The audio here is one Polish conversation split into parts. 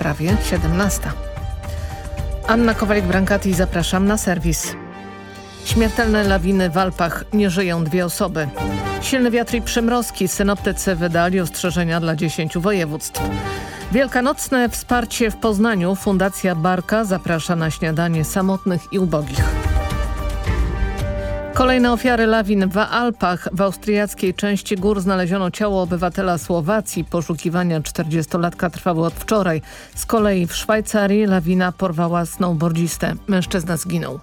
prawie 17. Anna Kowalik-Brankati, zapraszam na serwis. Śmiertelne lawiny w Alpach. Nie żyją dwie osoby. Silny wiatr i przymrozki. Synoptycy wydali ostrzeżenia dla 10 województw. Wielkanocne wsparcie w Poznaniu. Fundacja Barka zaprasza na śniadanie samotnych i ubogich. Kolejne ofiary lawin w Alpach. W austriackiej części gór znaleziono ciało obywatela Słowacji. Poszukiwania 40-latka trwały od wczoraj. Z kolei w Szwajcarii lawina porwała snowboardzistę. Mężczyzna zginął.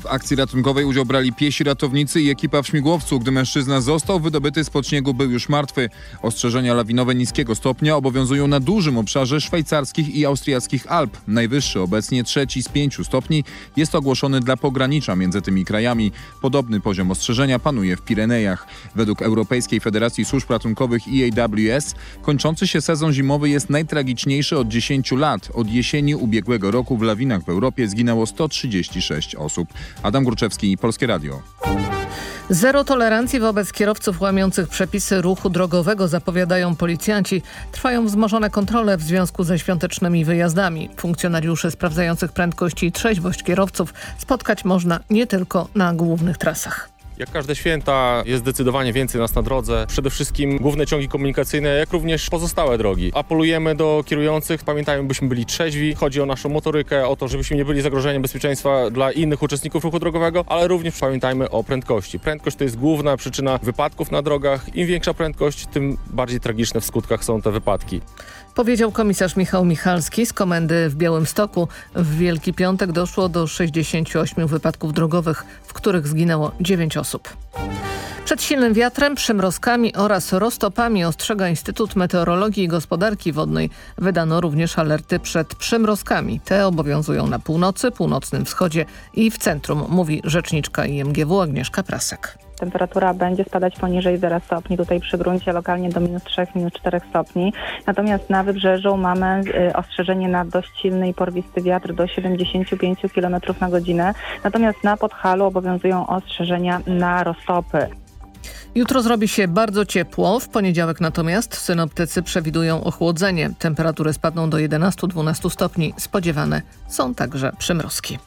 W akcji ratunkowej udział brali piesi ratownicy i ekipa w śmigłowcu. Gdy mężczyzna został wydobyty spod śniegu, był już martwy. Ostrzeżenia lawinowe niskiego stopnia obowiązują na dużym obszarze szwajcarskich i austriackich Alp. Najwyższy, obecnie trzeci z pięciu stopni, jest ogłoszony dla pogranicza między tymi krajami. Podobny poziom ostrzeżenia panuje w Pirenejach. Według Europejskiej Federacji Służb Ratunkowych EAWS kończący się sezon zimowy jest najtragiczniejszy od 10 lat. Od jesieni ubiegłego roku w lawinach w Europie zginęło 136 osób. Adam Gruczewski, Polskie Radio. Zero tolerancji wobec kierowców łamiących przepisy ruchu drogowego zapowiadają policjanci. Trwają wzmożone kontrole w związku ze świątecznymi wyjazdami. Funkcjonariuszy sprawdzających prędkość i trzeźwość kierowców spotkać można nie tylko na głównych trasach. Jak każde święta jest zdecydowanie więcej nas na drodze. Przede wszystkim główne ciągi komunikacyjne, jak również pozostałe drogi. Apelujemy do kierujących, pamiętajmy, byśmy byli trzeźwi. Chodzi o naszą motorykę, o to, żebyśmy nie byli zagrożeniem bezpieczeństwa dla innych uczestników ruchu drogowego, ale również pamiętajmy o prędkości. Prędkość to jest główna przyczyna wypadków na drogach. Im większa prędkość, tym bardziej tragiczne w skutkach są te wypadki. Powiedział komisarz Michał Michalski z komendy w Białymstoku. W Wielki Piątek doszło do 68 wypadków drogowych, w których zginęło 9 osób. Przed silnym wiatrem, przymrozkami oraz roztopami ostrzega Instytut Meteorologii i Gospodarki Wodnej. Wydano również alerty przed przymrozkami. Te obowiązują na północy, północnym wschodzie i w centrum, mówi rzeczniczka IMGW Agnieszka Prasek. Temperatura będzie spadać poniżej 0 stopni, tutaj przy gruncie lokalnie do minus 3, minus 4 stopni. Natomiast na wybrzeżu mamy y, ostrzeżenie na dość silny i porwisty wiatr do 75 km na godzinę. Natomiast na Podhalu obowiązują ostrzeżenia na roztopy. Jutro zrobi się bardzo ciepło, w poniedziałek natomiast synoptycy przewidują ochłodzenie. Temperatury spadną do 11-12 stopni. Spodziewane są także przymrozki.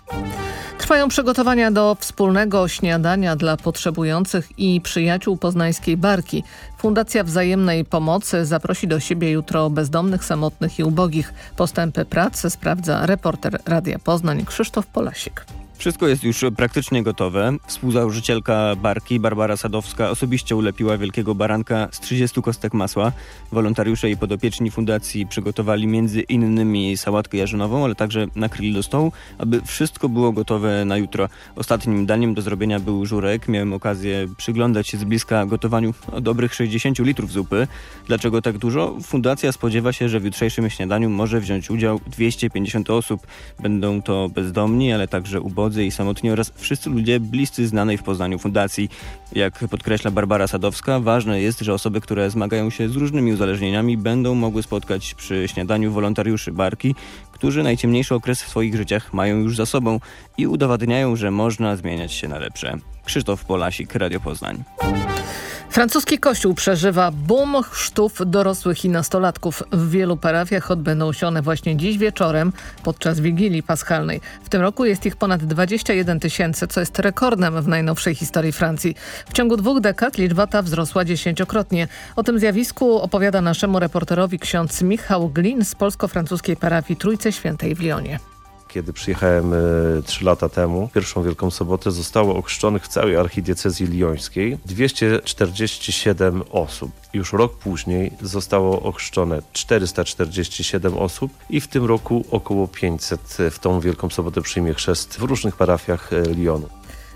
Trwają przygotowania do wspólnego śniadania dla potrzebujących i przyjaciół poznańskiej Barki. Fundacja Wzajemnej Pomocy zaprosi do siebie jutro bezdomnych, samotnych i ubogich. Postępy pracy sprawdza reporter Radia Poznań Krzysztof Polasik. Wszystko jest już praktycznie gotowe. Współzałożycielka Barki, Barbara Sadowska, osobiście ulepiła wielkiego baranka z 30 kostek masła. Wolontariusze i podopieczni fundacji przygotowali między innymi sałatkę jarzynową, ale także nakryli do stołu, aby wszystko było gotowe na jutro. Ostatnim daniem do zrobienia był żurek. Miałem okazję przyglądać się z bliska gotowaniu dobrych 60 litrów zupy. Dlaczego tak dużo? Fundacja spodziewa się, że w jutrzejszym śniadaniu może wziąć udział 250 osób. Będą to bezdomni, ale także ubodzy i samotni oraz wszyscy ludzie bliscy znanej w Poznaniu fundacji. Jak podkreśla Barbara Sadowska, ważne jest, że osoby, które zmagają się z różnymi uzależnieniami będą mogły spotkać przy śniadaniu wolontariuszy Barki, którzy najciemniejszy okres w swoich życiach mają już za sobą i udowadniają, że można zmieniać się na lepsze. Krzysztof Polasik, Radio Poznań. Francuski kościół przeżywa boom chrztów dorosłych i nastolatków. W wielu parafiach odbędą się one właśnie dziś wieczorem podczas Wigilii Paschalnej. W tym roku jest ich ponad 21 tysięcy, co jest rekordem w najnowszej historii Francji. W ciągu dwóch dekad liczba ta wzrosła dziesięciokrotnie. O tym zjawisku opowiada naszemu reporterowi ksiądz Michał Glin z polsko-francuskiej parafii Trójce Świętej w Lyonie kiedy przyjechałem trzy lata temu, pierwszą Wielką Sobotę zostało ochrzczonych w całej archidiecezji liońskiej 247 osób. Już rok później zostało ochrzczone 447 osób i w tym roku około 500 w tą Wielką Sobotę przyjmie chrzest w różnych parafiach Lyonu.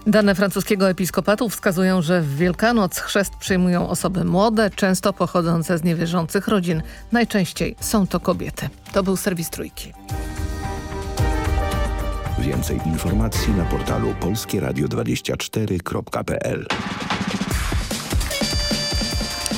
Dane francuskiego episkopatu wskazują, że w Wielkanoc chrzest przyjmują osoby młode, często pochodzące z niewierzących rodzin. Najczęściej są to kobiety. To był serwis Trójki. Więcej informacji na portalu polskieradio24.pl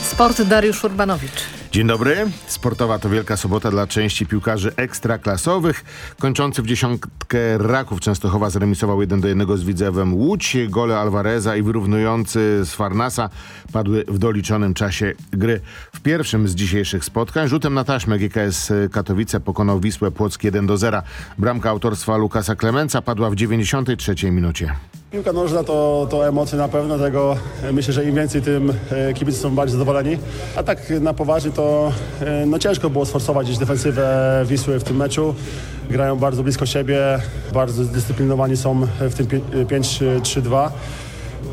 Sport Dariusz Urbanowicz. Dzień dobry. Sportowa to wielka sobota dla części piłkarzy ekstraklasowych. Kończący w dziesiątkę Raków Częstochowa zremisował 1 do 1 z Widzewem Łódź. Gole Alvareza i wyrównujący z Farnasa padły w doliczonym czasie gry. W pierwszym z dzisiejszych spotkań rzutem na taśmę GKS Katowice pokonał Wisłę Płock 1 do 0. Bramka autorstwa Lukasa Klemenca padła w 93 minucie. Piłka nożna to, to emocje na pewno, tego e, myślę, że im więcej, tym e, kibice są bardziej zadowoleni. A tak na poważnie to e, no ciężko było sforsować gdzieś defensywę Wisły w tym meczu. Grają bardzo blisko siebie, bardzo zdyscyplinowani są w tym pie- 5-3-2.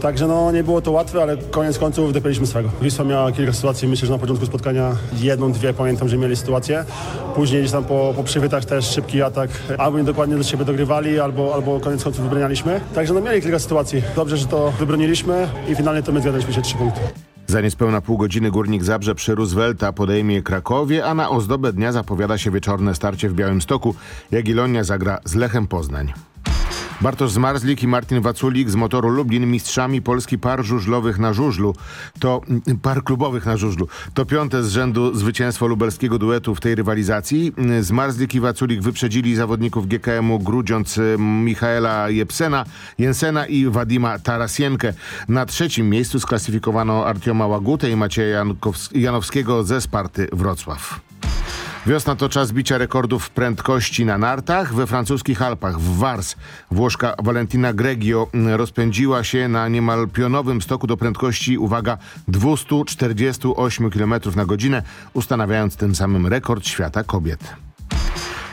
Także no nie było to łatwe, ale koniec końców dopięliśmy swego. Wisła miała kilka sytuacji, myślę, że na początku spotkania jedną, dwie pamiętam, że mieli sytuację. Później gdzieś tam po, po przywytach też szybki atak. Albo niedokładnie do siebie dogrywali, albo, albo koniec końców wybranialiśmy. Także no mieli kilka sytuacji. Dobrze, że to wybroniliśmy i finalnie to my zgadaliśmy się trzy punkty. Za niespełna pół godziny Górnik Zabrze przy Roosevelta podejmie Krakowie, a na ozdobę dnia zapowiada się wieczorne starcie w Białymstoku. Jagiellonia zagra z Lechem Poznań. Bartosz Zmarzlik i Martin Waculik z motoru Lublin mistrzami Polski par żużlowych na żużlu. To par klubowych na żużlu. To piąte z rzędu zwycięstwo lubelskiego duetu w tej rywalizacji. Zmarzlik i Waculik wyprzedzili zawodników GKM-u Grudziąc y, Michaela Jepsena, Jensena i Wadima Tarasienkę. Na trzecim miejscu sklasyfikowano Artioma Łagutę i Macieja Janowskiego ze Sparty Wrocław. Wiosna to czas bicia rekordów prędkości na nartach. We francuskich Alpach, w Wars, Włoszka Valentina Gregio mm, rozpędziła się na niemal pionowym stoku do prędkości, uwaga, 248 km na godzinę, ustanawiając tym samym rekord świata kobiet.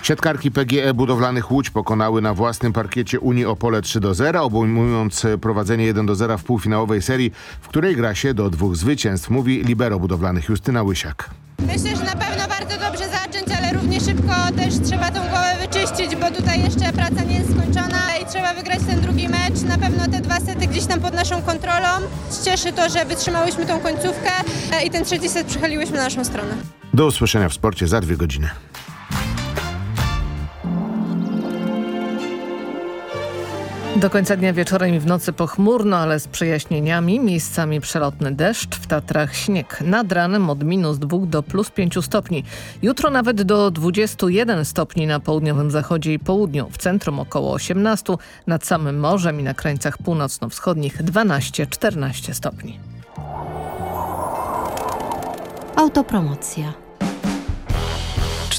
Siatkarki PGE Budowlanych Łódź pokonały na własnym parkiecie Unii Opole 3 do 0, obejmując prowadzenie 1 do 0 w półfinałowej serii, w której gra się do dwóch zwycięstw, mówi libero budowlanych Justyna Łysiak. Myślę, że na pewno bardzo dobrze zacząć, ale równie szybko też trzeba tą głowę wyczyścić, bo tutaj jeszcze praca nie jest skończona i trzeba wygrać ten drugi mecz. Na pewno te dwa sety gdzieś tam pod naszą kontrolą. Cieszy to, że wytrzymałyśmy tą końcówkę e, i ten trzeci set przechyliłyśmy na naszą stronę. Do usłyszenia w sporcie za dwie godziny. Do końca dnia wieczorem i w nocy pochmurno, ale z przejaśnieniami, miejscami przelotny deszcz, w Tatrach śnieg. Nad ranem od minus 2 do plus 5 stopni. Jutro nawet do 21 stopni na południowym zachodzie i południu. W centrum około 18, nad samym morzem i na krańcach północno-wschodnich 12-14 stopni. Autopromocja.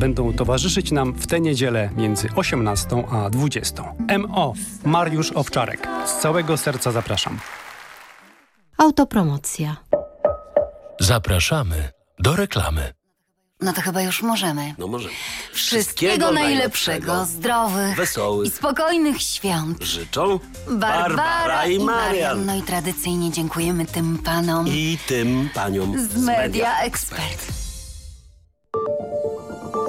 będą towarzyszyć nam w tę niedzielę między 18 a 20. MO Mariusz Owczarek. Z całego serca zapraszam. Autopromocja. Zapraszamy do reklamy. No to chyba już możemy. No może. Wszystkiego najlepszego, zdrowych wesołych i spokojnych świąt. życzą Barbara i Marian. No i tradycyjnie dziękujemy tym panom I tym paniom z Media Expert.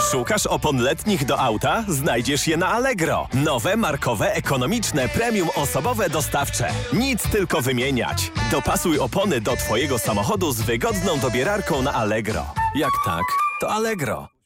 Szukasz opon letnich do auta? Znajdziesz je na Allegro. Nowe, markowe, ekonomiczne, premium osobowe dostawcze. Nic tylko wymieniać. Dopasuj opony do Twojego samochodu z wygodną dobierarką na Allegro. Jak tak, to Allegro.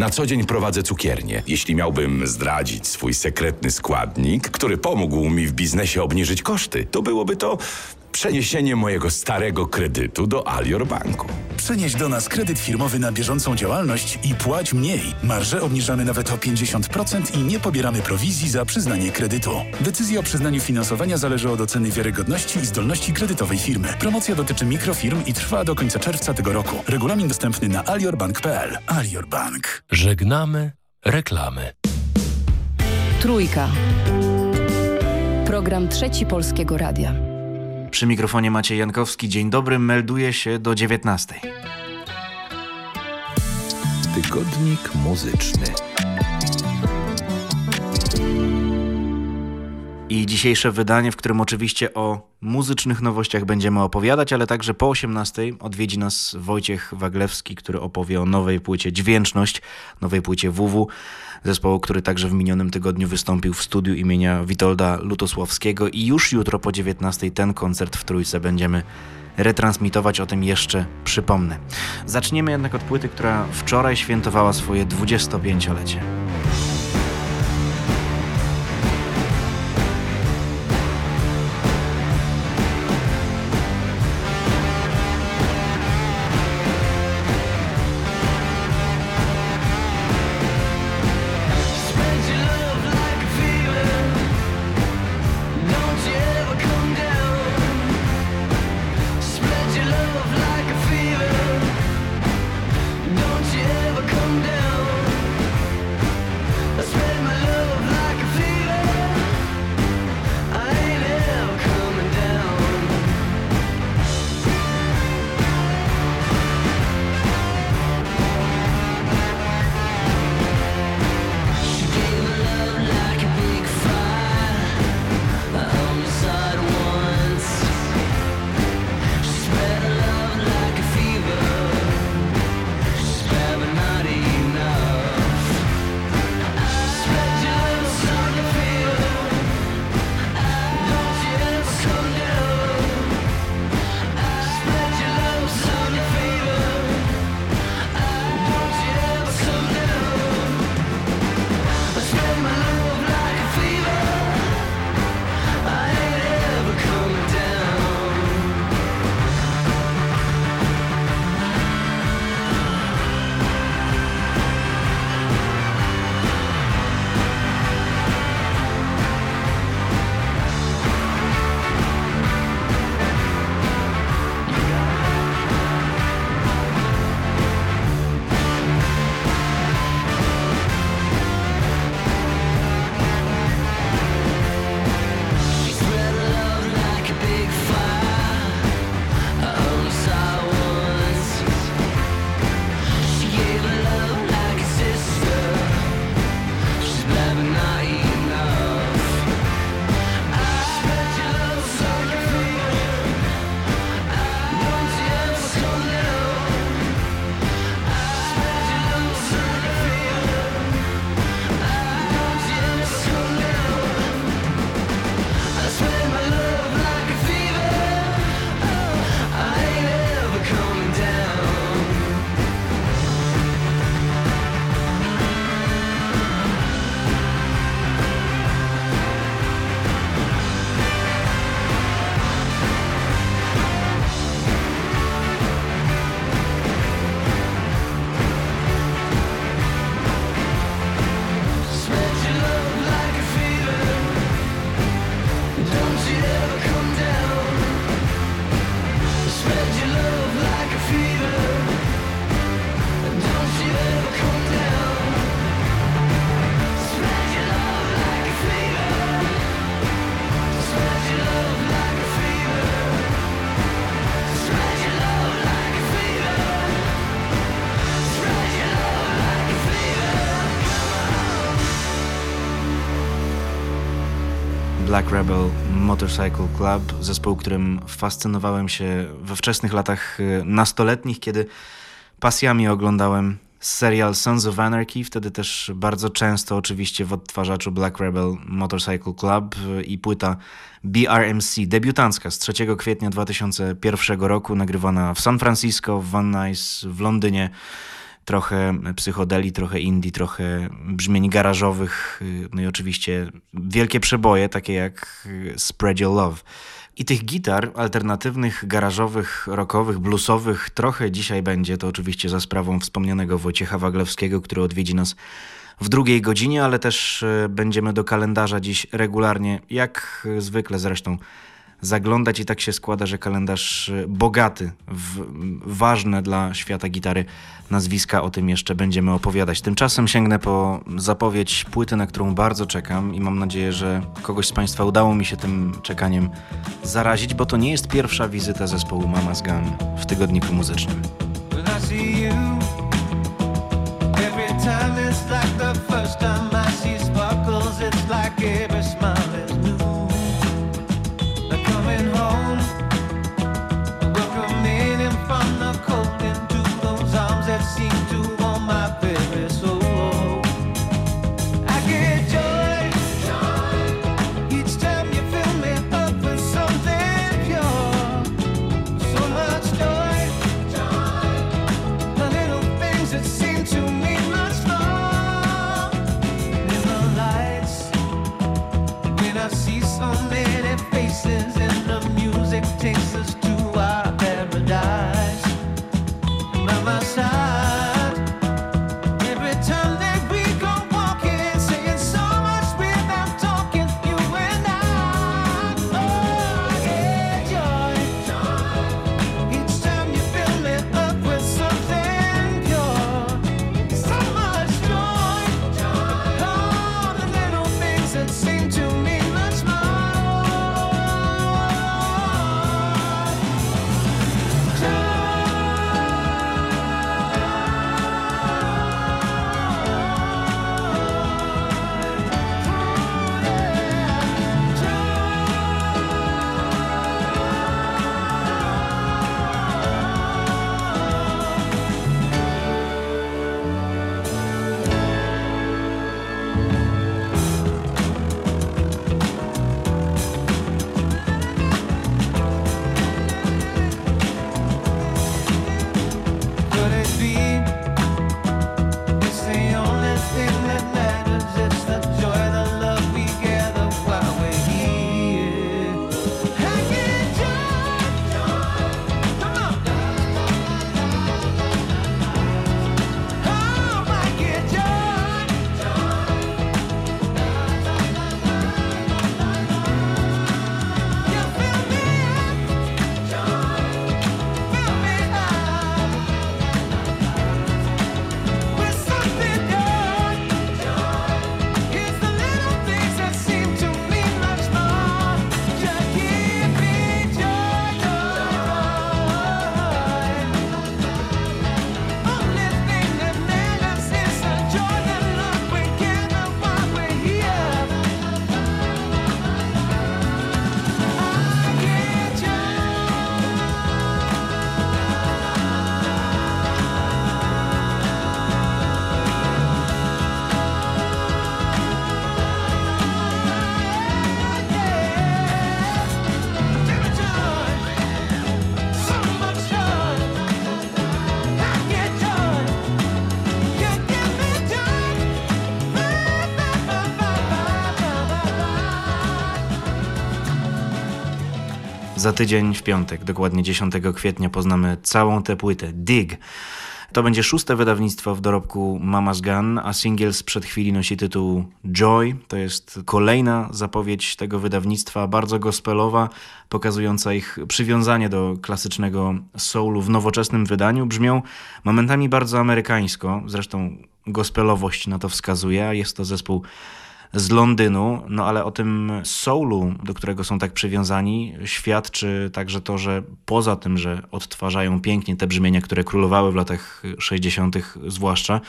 Na co dzień prowadzę cukiernię. Jeśli miałbym zdradzić swój sekretny składnik, który pomógł mi w biznesie obniżyć koszty, to byłoby to przeniesienie mojego starego kredytu do Alior Banku. Przenieś do nas kredyt firmowy na bieżącą działalność i płać mniej. Marże obniżamy nawet o 50% i nie pobieramy prowizji za przyznanie kredytu. Decyzja o przyznaniu finansowania zależy od oceny wiarygodności i zdolności kredytowej firmy. Promocja dotyczy mikrofirm i trwa do końca czerwca tego roku. Regulamin dostępny na aliorbank.pl. Alior Bank. Żegnamy reklamy. Trójka. Program Trzeci Polskiego Radia. Przy mikrofonie Maciej Jankowski. Dzień dobry, melduje się do 19. Tygodnik muzyczny. I dzisiejsze wydanie, w którym oczywiście o muzycznych nowościach będziemy opowiadać, ale także po 18 odwiedzi nas Wojciech Waglewski, który opowie o nowej płycie Dźwięczność, nowej płycie WW, zespołu, który także w minionym tygodniu wystąpił w studiu imienia Witolda Lutosławskiego i już jutro po 19 ten koncert w Trójce będziemy retransmitować, o tym jeszcze przypomnę. Zaczniemy jednak od płyty, która wczoraj świętowała swoje 25-lecie. Rebel Motorcycle Club, zespół, którym fascynowałem się we wczesnych latach y, nastoletnich, kiedy pasjami oglądałem serial Sons of Anarchy, wtedy też bardzo często oczywiście w odtwarzaczu Black Rebel Motorcycle Club y, i płyta BRMC, debiutancka z 3 kwietnia 2001 roku, nagrywana w San Francisco, w Van Nuys, w Londynie. Trochę psychodeli, trochę indie, trochę brzmień garażowych, no i oczywiście wielkie przeboje, takie jak Spread Your Love. I tych gitar alternatywnych, garażowych, rockowych, bluesowych trochę dzisiaj będzie. To oczywiście za sprawą wspomnianego Wojciecha Waglewskiego, który odwiedzi nas w drugiej godzinie, ale też e, będziemy do kalendarza dziś regularnie, jak zwykle zresztą, zaglądać i tak się składa, że kalendarz e, bogaty, w, ważne dla świata gitary nazwiska, o tym jeszcze będziemy opowiadać. Tymczasem sięgnę po zapowiedź płyty, na którą bardzo czekam i mam nadzieję, że kogoś z Państwa udało mi się tym czekaniem zarazić, bo to nie jest pierwsza wizyta zespołu Mama's Gun w tygodniku muzycznym. every Za tydzień w piątek, dokładnie 10 kwietnia, poznamy całą tę płytę. Dig. To będzie szóste wydawnictwo w dorobku Mama's Gun, a singiel sprzed chwili nosi tytuł Joy. To jest kolejna zapowiedź tego wydawnictwa, bardzo gospelowa, pokazująca ich przywiązanie do klasycznego soulu w nowoczesnym wydaniu. Brzmią momentami bardzo amerykańsko, zresztą gospelowość na to wskazuje, a jest to zespół z Londynu, no ale o tym soulu, do którego są tak przywiązani, świadczy także to, że poza tym, że odtwarzają pięknie te brzmienia, które królowały w latach 60., zwłaszcza,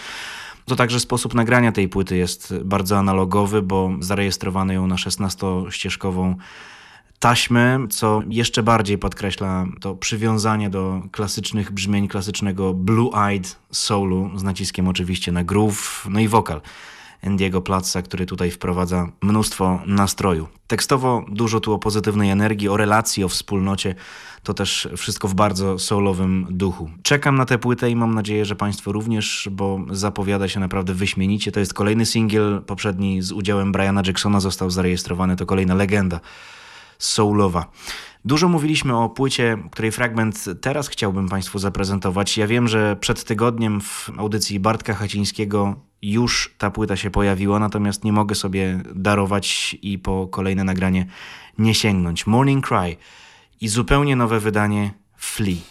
to także sposób nagrania tej płyty jest bardzo analogowy, bo zarejestrowano ją na 16-ścieżkową taśmę, co jeszcze bardziej podkreśla to przywiązanie do klasycznych brzmień, klasycznego blue-eyed soulu, z naciskiem oczywiście na groove, no i wokal Andiego Platza, który tutaj wprowadza mnóstwo nastroju. Tekstowo dużo tu o pozytywnej energii, o relacji, o wspólnocie. To też wszystko w bardzo soulowym duchu. Czekam na tę płytę i mam nadzieję, że Państwo również, bo zapowiada się naprawdę wyśmienicie. To jest kolejny singiel, poprzedni z udziałem Briana Jacksona został zarejestrowany, to kolejna legenda soulowa. Dużo mówiliśmy o płycie, której fragment teraz chciałbym Państwu zaprezentować. Ja wiem, że przed tygodniem w audycji Bartka Hacińskiego już ta płyta się pojawiła, natomiast nie mogę sobie darować i po kolejne nagranie nie sięgnąć. Morning Cry i zupełnie nowe wydanie Flea.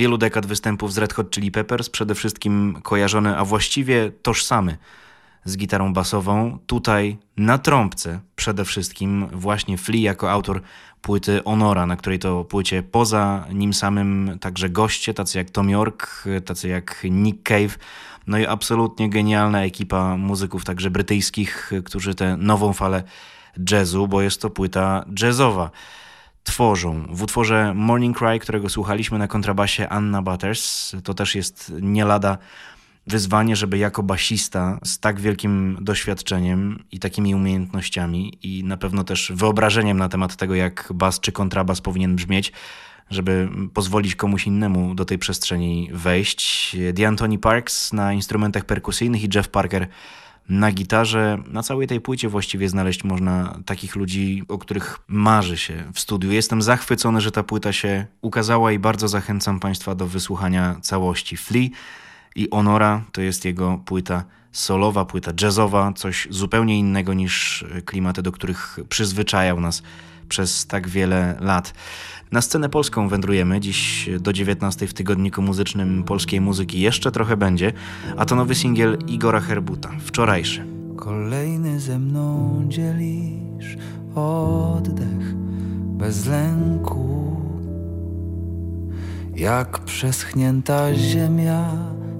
Wielu dekad występów z Red Hot Chili Peppers, przede wszystkim kojarzony, a właściwie tożsamy z gitarą basową. Tutaj na trąbce przede wszystkim właśnie Flea jako autor płyty Honora, na której to płycie poza nim samym także goście, tacy jak Tom York, tacy jak Nick Cave, no i absolutnie genialna ekipa muzyków także brytyjskich, którzy tę nową falę jazzu, bo jest to płyta jazzowa tworzą. W utworze Morning Cry, którego słuchaliśmy na kontrabasie Anna Butters, to też jest nie lada wyzwanie, żeby jako basista z tak wielkim doświadczeniem i takimi umiejętnościami i na pewno też wyobrażeniem na temat tego, jak bas czy kontrabas powinien brzmieć, żeby pozwolić komuś innemu do tej przestrzeni wejść. The Anthony Parks na instrumentach perkusyjnych i Jeff Parker na gitarze. Na całej tej płycie właściwie znaleźć można takich ludzi, o których marzy się w studiu. Jestem zachwycony, że ta płyta się ukazała i bardzo zachęcam Państwa do wysłuchania całości. Flea i Honora to jest jego płyta solowa, płyta jazzowa, coś zupełnie innego niż klimaty, do których przyzwyczajał nas przez tak wiele lat. Na scenę polską wędrujemy. Dziś do 19 w tygodniku muzycznym polskiej muzyki jeszcze trochę będzie, a to nowy singiel Igora Herbuta, wczorajszy. Kolejny ze mną dzielisz oddech bez lęku, jak przeschnięta ziemia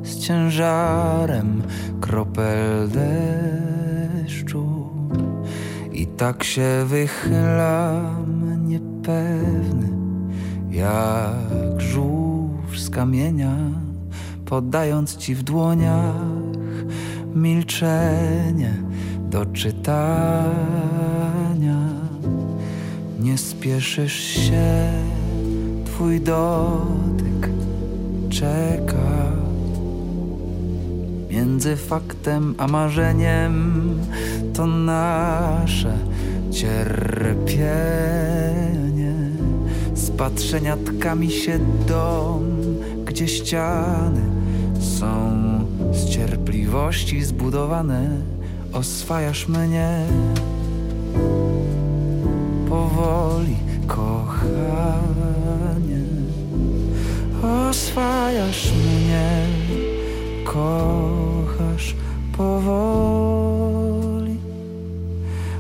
z ciężarem kropel deszczu. I tak się wychylam niepewny, jak żółw z kamienia, podając ci w dłoniach milczenie do czytania. Nie spieszysz się, twój dotyk czeka. Między faktem a marzeniem to nasze cierpienie. Z patrzenia tkami się dom, gdzie ściany są z cierpliwości zbudowane. Oswajasz mnie powoli, kochanie. Oswajasz mnie, kochasz powoli.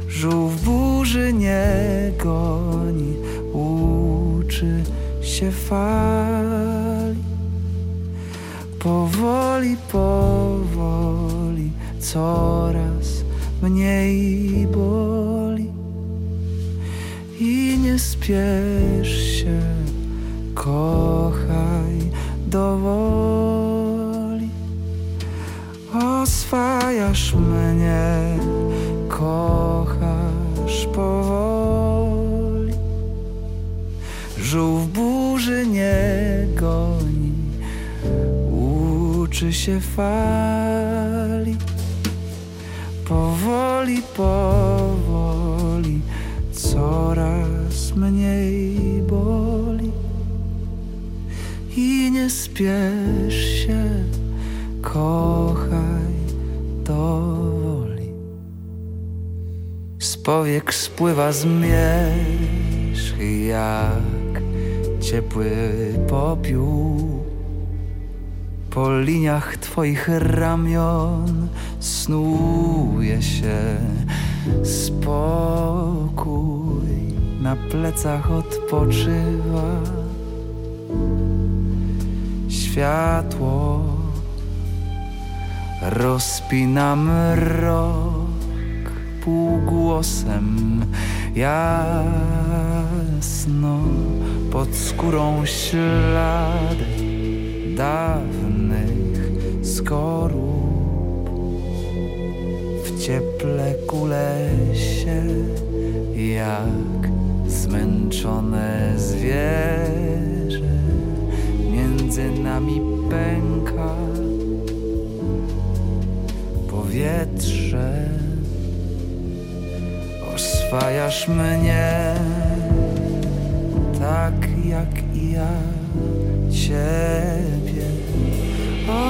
Żółw burzy nie goni, uczy się fali. Powoli, powoli, coraz mniej boli. I nie spiesz się, kochaj dowoli. Mnie, kochasz powoli. Żółw burzy nie goni, uczy się fali. Powoli, powoli, coraz mniej boli. I nie spiesz się, kochaj powiek spływa zmierzch jak ciepły popiół. Po liniach twoich ramion snuje się spokój, na plecach odpoczywa światło. Rozpinam rok półgłosem jasno pod skórą ślady dawnych skorup. W cieple kule się jak zmęczone zwierzę. Między nami pęka powietrze. Oswajasz mnie tak jak i ja ciebie.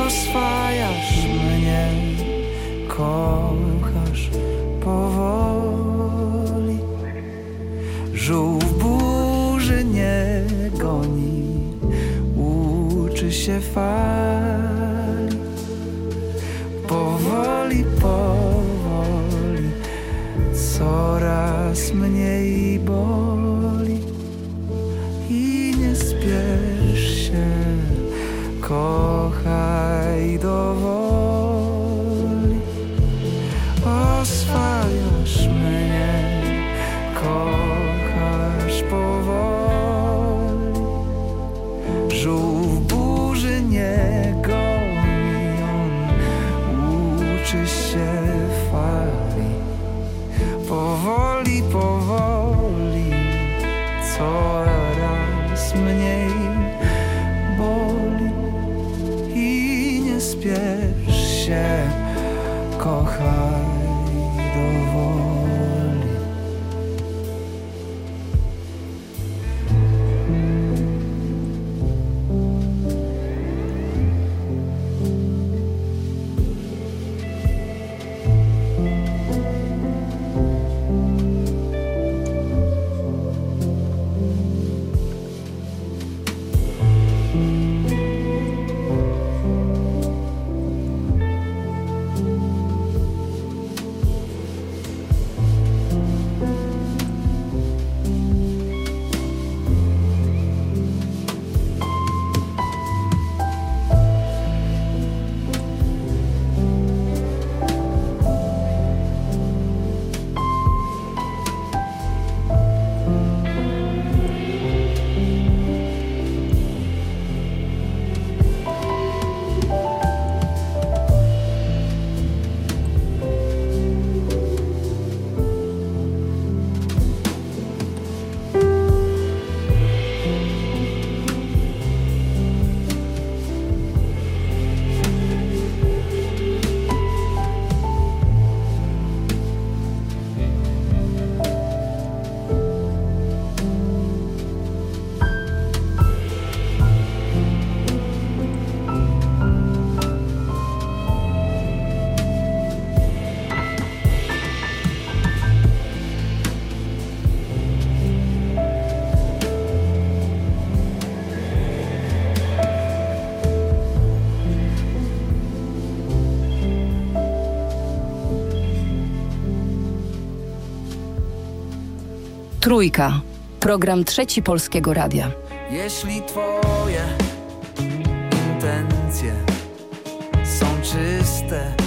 Oswajasz mnie, kochasz powoli. Żółw burzy nie goni, uczy się fali. Trójka. Program Trzeci Polskiego Radia. Jeśli twoje intencje są czyste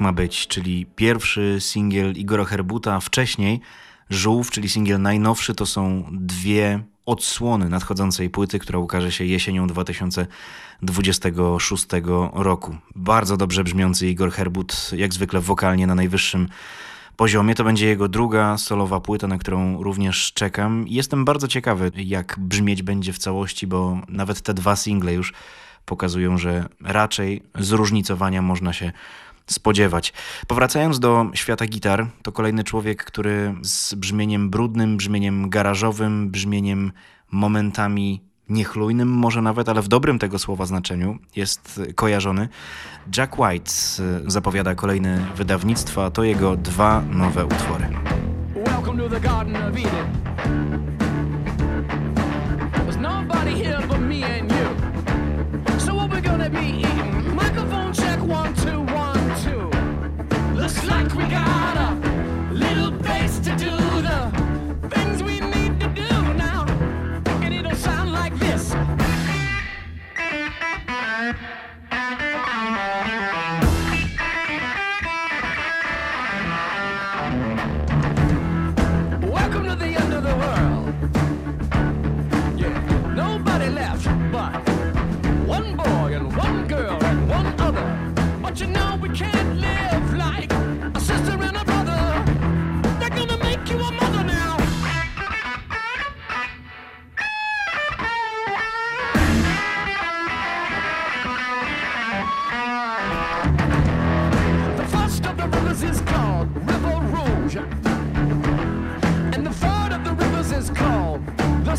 Ma być, czyli pierwszy singiel Igora Herbuta, wcześniej Żółw, czyli singiel najnowszy, to są dwie odsłony nadchodzącej płyty, która ukaże się jesienią 2026 roku. Bardzo dobrze brzmiący Igor Herbut, jak zwykle wokalnie na najwyższym poziomie. To będzie jego druga solowa płyta, na którą również czekam. Jestem bardzo ciekawy, jak brzmieć będzie w całości, bo nawet te dwa single już pokazują, że raczej zróżnicowania można się spodziewać. Powracając do świata gitar, to kolejny człowiek, który z brzmieniem brudnym, brzmieniem garażowym, brzmieniem momentami niechlujnym, może nawet, ale w dobrym tego słowa znaczeniu jest kojarzony. Jack White y, zapowiada kolejne wydawnictwo, a to jego dwa nowe utwory. Welcome to the Garden of Eden.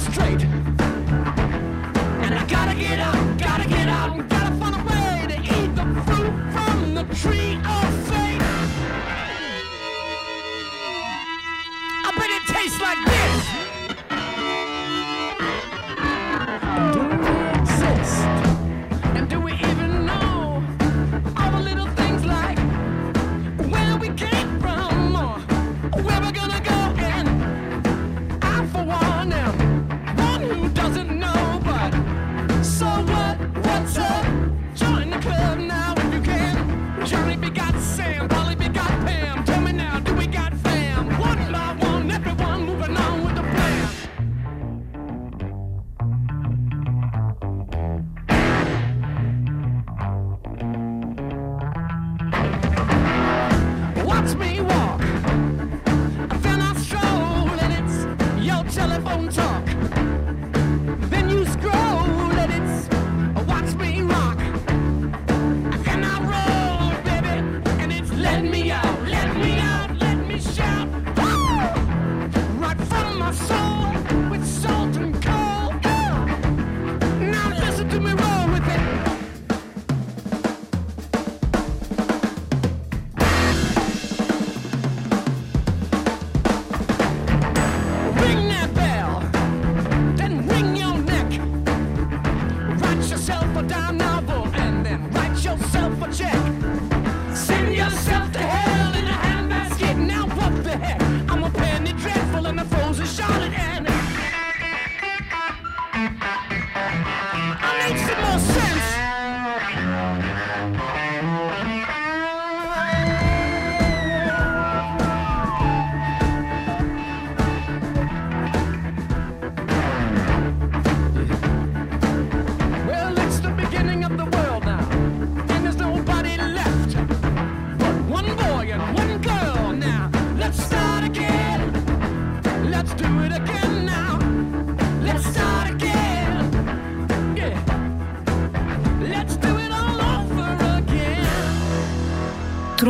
straight. And I gotta get out, gotta get out, and gotta find a way to eat the fruit from the tree of fate. I bet it tastes like.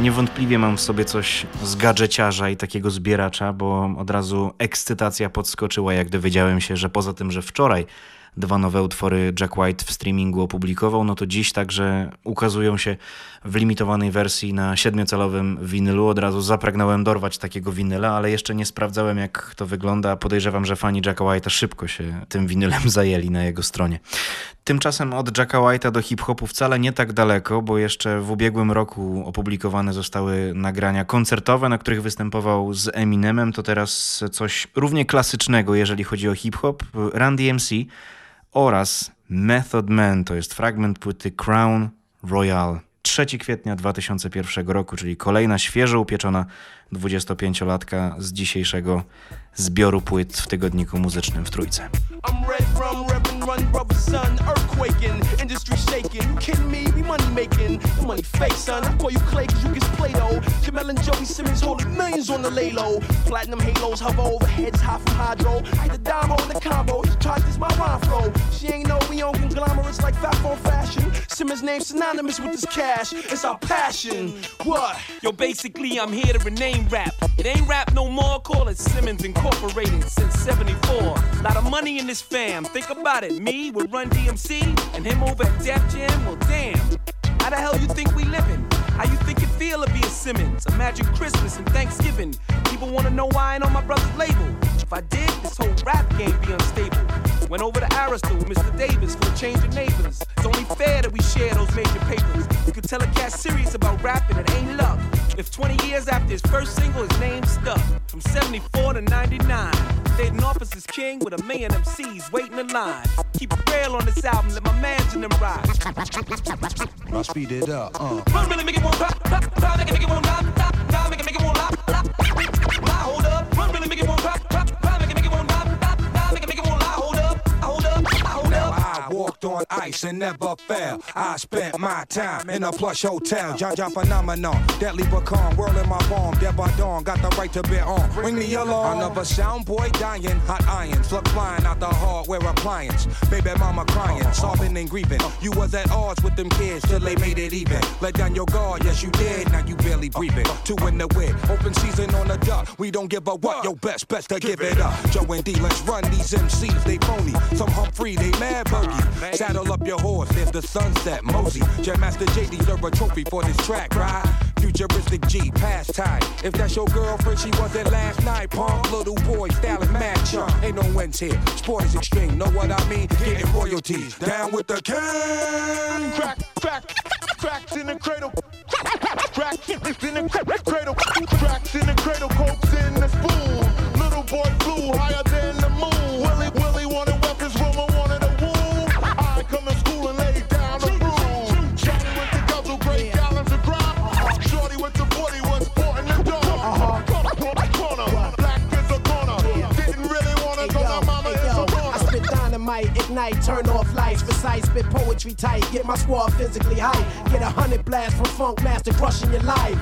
Niewątpliwie mam w sobie coś z gadżeciarza i takiego zbieracza, bo od razu ekscytacja podskoczyła, jak dowiedziałem się, że poza tym, że wczoraj dwa nowe utwory Jack White w streamingu opublikował, no to dziś także ukazują się w limitowanej wersji na siedmiocalowym winylu. Od razu zapragnąłem dorwać takiego winyla, ale jeszcze nie sprawdzałem jak to wygląda. Podejrzewam, że fani Jacka White'a szybko się tym winylem zajęli na jego stronie. Tymczasem od Jacka White'a do hip-hopu wcale nie tak daleko, bo jeszcze w ubiegłym roku opublikowane zostały nagrania koncertowe, na których występował z Eminemem. To teraz coś równie klasycznego, jeżeli chodzi o hip-hop. Run DMC oraz Method Man, to jest fragment płyty Crown Royal. 3 kwietnia 2001 roku, czyli kolejna świeżo upieczona 25-latka z dzisiejszego zbioru płyt w tygodniku muzycznym w Trójce. I'm red from Reverend brother, son. Earthquaking, industry shaking. You kidding me? We money making. Money fake, son. I call you Clay cause you get Play Doh. Jamel and Joey Simmons holding millions on the lay low. Platinum halos hover over heads high from hydro. I the dime on the combo. You tried this my rhyme flow. She ain't know we on conglomerates like Fat on Fashion. Simmons name synonymous with this cash. It's our passion. What? Yo, basically, I'm here to rename rap. It ain't rap no more, call it Simmons Incorporated since 74. Lot of money in this fam, think about it. Me with Run DMC and him over at Def Jam, well, damn. How the hell you think we living? How you think it feel to be a Simmons? Imagine Christmas and Thanksgiving. People wanna know why I ain't on my brother's label. If I did, this whole rap game be unstable. Went over to Aristotle, with Mr. Davis, for a change of neighbors. It's only fair that we share those major papers. You could tell a cat serious about rapping, it ain't luck. If 20 years after his first single, his name stuck. From 74 to 99. In office as king with a million MCs waiting in line. Keep it real on this album, let my mans in them ride. Now speed it up, uh. Run, really make it one pop, pop, pop, make it make it one pop, pop, pop, make it make it one pop, pop. On ice and never fell. I spent my time in a plush hotel. John John phenomenon, deadly pecan, whirl in my palm. Dead by dawn, got the right to be on. Ring me along. Another sound boy dying, hot iron, flux flying out the hardware appliance. Baby mama crying, sobbing and grieving. You was at odds with them kids till they made it even. Let down your guard, yes you did. Now you barely breathing. Two in the wind, open season on the duck. We don't give a what. Your best, best to give it up. Joe and D, let's run these MCs. They phony. Some Humphrey, they mad bogey. Ah, Saddle up your horse, there's the sunset. Mosey, Jam Master J deserve a trophy for this track, right? Futuristic G, pastime. If that's your girlfriend, she wasn't last night. Punk, little boy, styling mad chump. Ain't no wins here. Sport is extreme, know what I mean? Getting royalties. Down with the king. Crack, crack, cracks in the cradle. Cracks in the cradle. Cracks in the cradle. Cokes in the spoon. Little boy flew higher than the moon. Ignite, turn off lights, recite, spit poetry tight, get my squad physically high, get a hundred blasts from Funk Master crushing your life.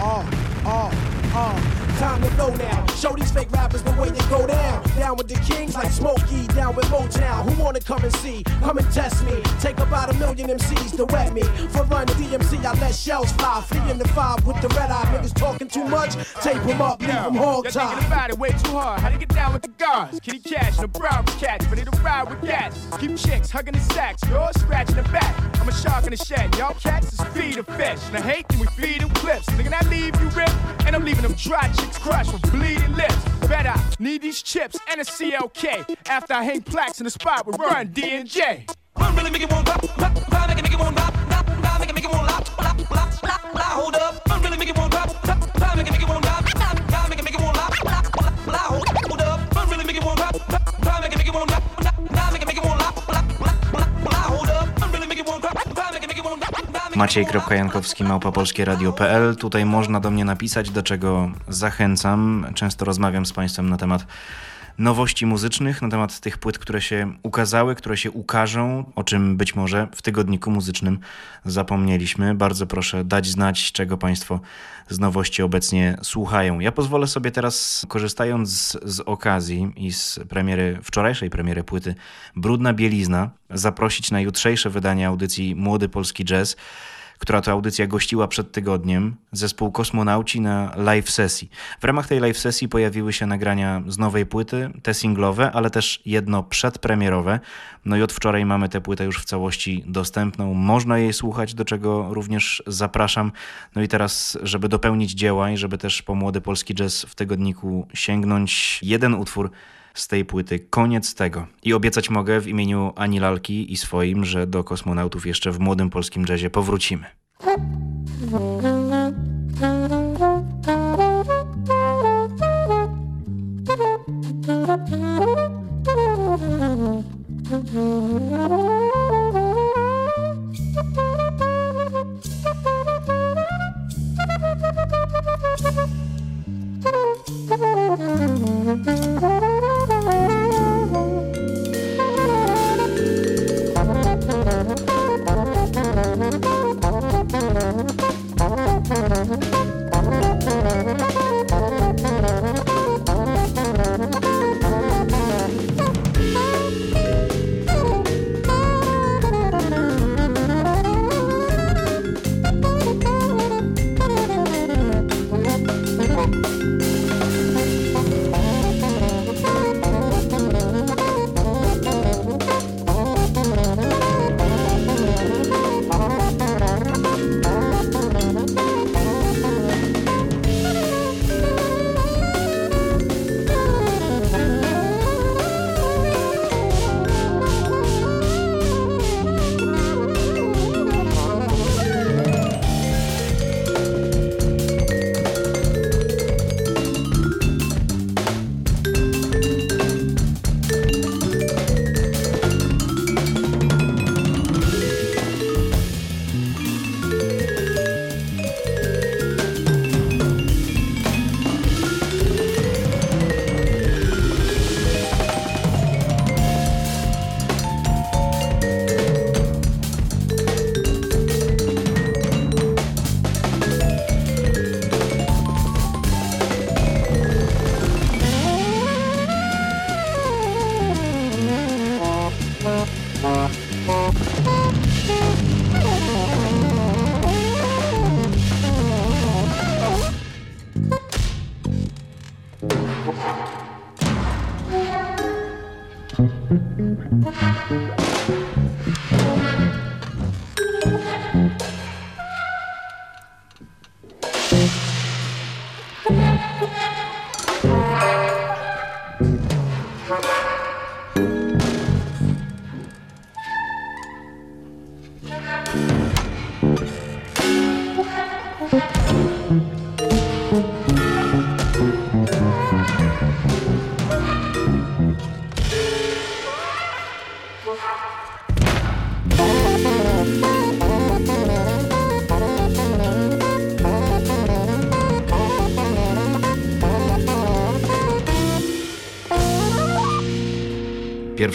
Oh, oh, oh. Time to go now. Show these fake rappers the way you go down. Down with the kings like Smokey, down with Motown. Who wanna come and see? Come and test me. Take about a million MCs to wet me. For run DMC, I let shells fly. Three in the five with the red eye. Niggas talking too much. Tape them up, leave them hog You're tie. thinking about it way too hard. How to get down with the guards? Kitty Cash, no Browns cats, ready to ride with cats. Keep chicks hugging the sacks, yours scratching the back. I'm a shark in the shed, y'all cats is feed of fish. And I hate when we feed them clips. Nigga, I leave you rip, and I'm leaving them dry chicks crushed with bleeding lips. Better need these chips and a CLK after I hang plaques in the spot with Run D and J. Run, really make it one pop, pop, pop, make it make it one pop, pop, pop, make it make it one lop, lop, lop, lop, lop, hold up. Run, really make it one pop, pop, pop, make it make it one pop, pop, pop, make it make it one lop, lop, lop, lop, hold up. Run, really make it one pop, pop, pop, make it make it one pop, pop, pop, make it make it one lop, lop, lop, lop, lop, hold up. Run, really make it one pop, pop, make it make it pop, Maciej.jankowski, małpopolskieradio.pl. Tutaj można do mnie napisać, do czego zachęcam. Często rozmawiam z Państwem na temat nowości muzycznych, na temat tych płyt, które się ukazały, które się ukażą, o czym być może w tygodniku muzycznym zapomnieliśmy. Bardzo proszę dać znać, czego Państwo z nowości obecnie słuchają. Ja pozwolę sobie teraz, korzystając z, z okazji i z premiery, wczorajszej premiery płyty Brudna Bielizna, zaprosić na jutrzejsze wydanie audycji Młody Polski Jazz która to audycja gościła przed tygodniem, zespół Kosmonauci na live sesji. W ramach tej live sesji pojawiły się nagrania z nowej płyty, te singlowe, ale też jedno przedpremierowe. No i od wczoraj mamy tę płytę już w całości dostępną. Można jej słuchać, do czego również zapraszam. No i teraz, żeby dopełnić dzieła i żeby też po Młody Polski Jazz w tygodniku sięgnąć, jeden utwór z tej płyty. Koniec tego. I obiecać mogę w imieniu Ani Lalki i swoim, że do kosmonautów jeszcze w młodym polskim jazzie powrócimy.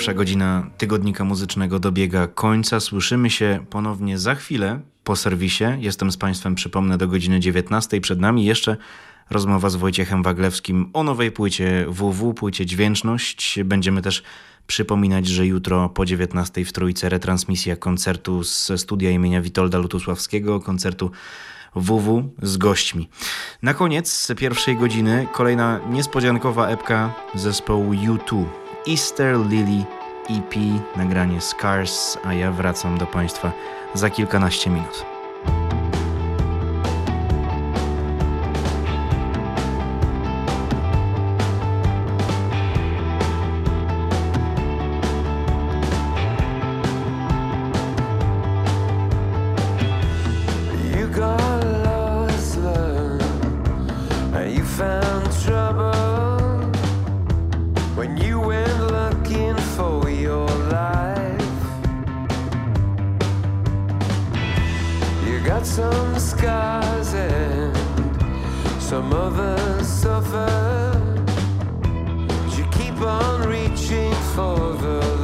Pierwsza godzina tygodnika muzycznego dobiega końca. Słyszymy się ponownie za chwilę po serwisie. Jestem z Państwem, przypomnę, do godziny 19. Przed nami jeszcze rozmowa z Wojciechem Waglewskim o nowej płycie WW, płycie Dźwięczność. Będziemy też przypominać, że jutro po 19 w Trójce retransmisja koncertu ze studia imienia Witolda Lutusławskiego, koncertu WW z gośćmi. Na koniec pierwszej godziny kolejna niespodziankowa epka zespołu U2. Easter Lily EP, nagranie Scars, a ja wracam do Państwa za kilkanaście minut. Some others suffer. But you keep on reaching for the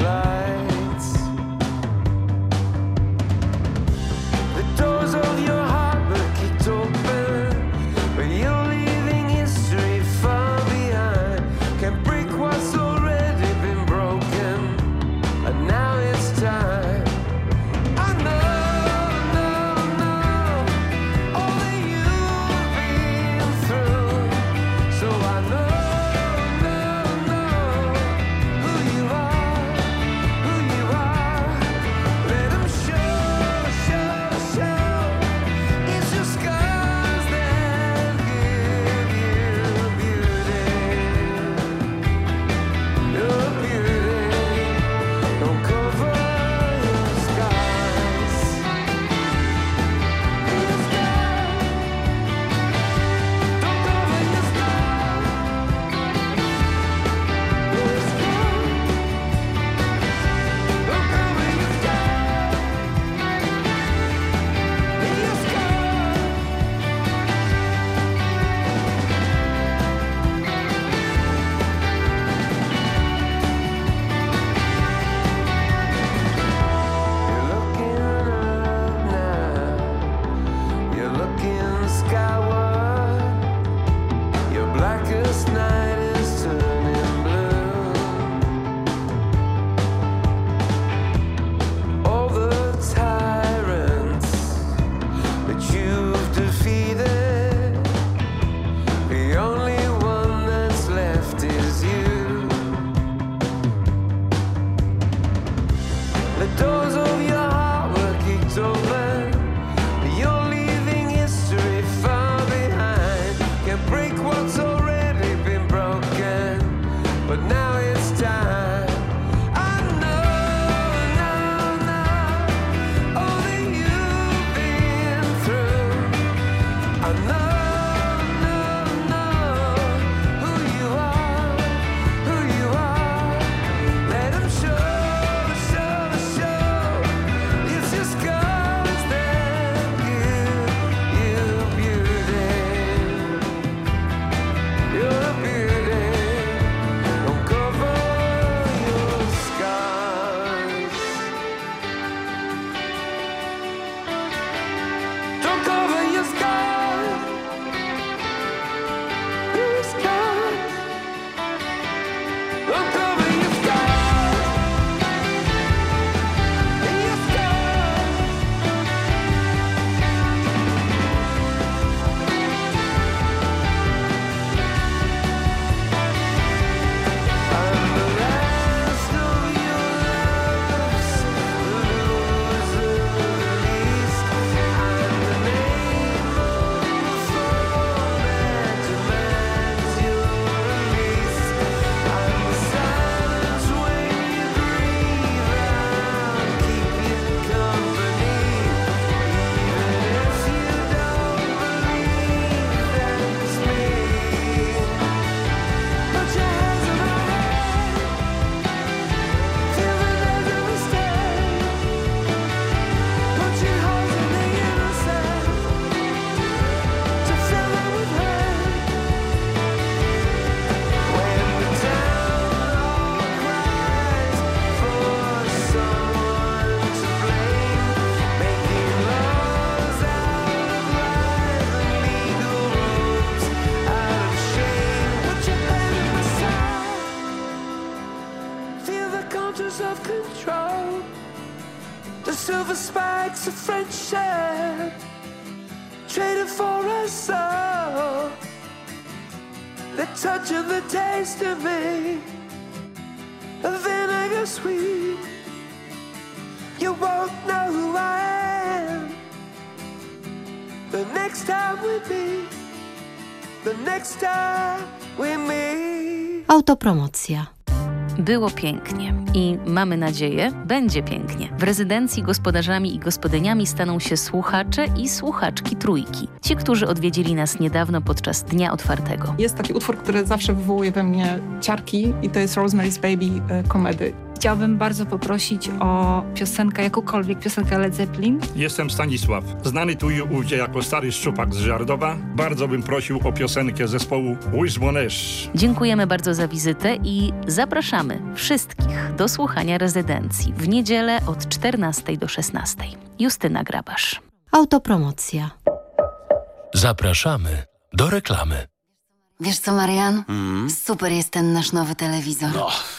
next time we meet, the next time we meet. Autopromocja. Było pięknie i mamy nadzieję, będzie pięknie. W rezydencji gospodarzami i gospodyniami staną się słuchacze i słuchaczki trójki. Ci, którzy odwiedzili nas niedawno podczas Dnia Otwartego. Jest taki utwór, który zawsze wywołuje we mnie ciarki i to jest Rosemary's Baby e, komedy. Chciałabym bardzo poprosić o piosenkę, jakąkolwiek piosenkę Led Zeppelin. Jestem Stanisław, znany tu i ówdzie jako stary szczupak z Żardowa. Bardzo bym prosił o piosenkę zespołu Wishbonesz. Dziękujemy bardzo za wizytę i zapraszamy wszystkich do słuchania rezydencji w niedzielę od 14 do 16. Justyna Grabasz. Autopromocja. Zapraszamy do reklamy. Wiesz co, Marian? Super jest ten nasz nowy telewizor. No,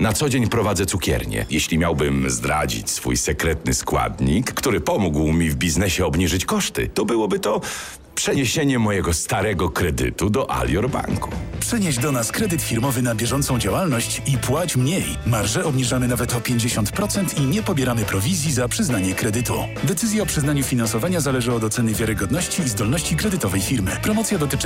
Na co dzień prowadzę cukiernię. Jeśli miałbym zdradzić swój sekretny składnik, który pomógł mi w biznesie obniżyć koszty, to byłoby to przeniesienie mojego starego kredytu do Alior Banku. Przenieś do nas kredyt firmowy na bieżącą działalność i płać mniej. Marże obniżamy nawet o 50% i nie pobieramy prowizji za przyznanie kredytu. Decyzja o przyznaniu finansowania zależy od oceny wiarygodności i zdolności kredytowej firmy. Promocja dotyczy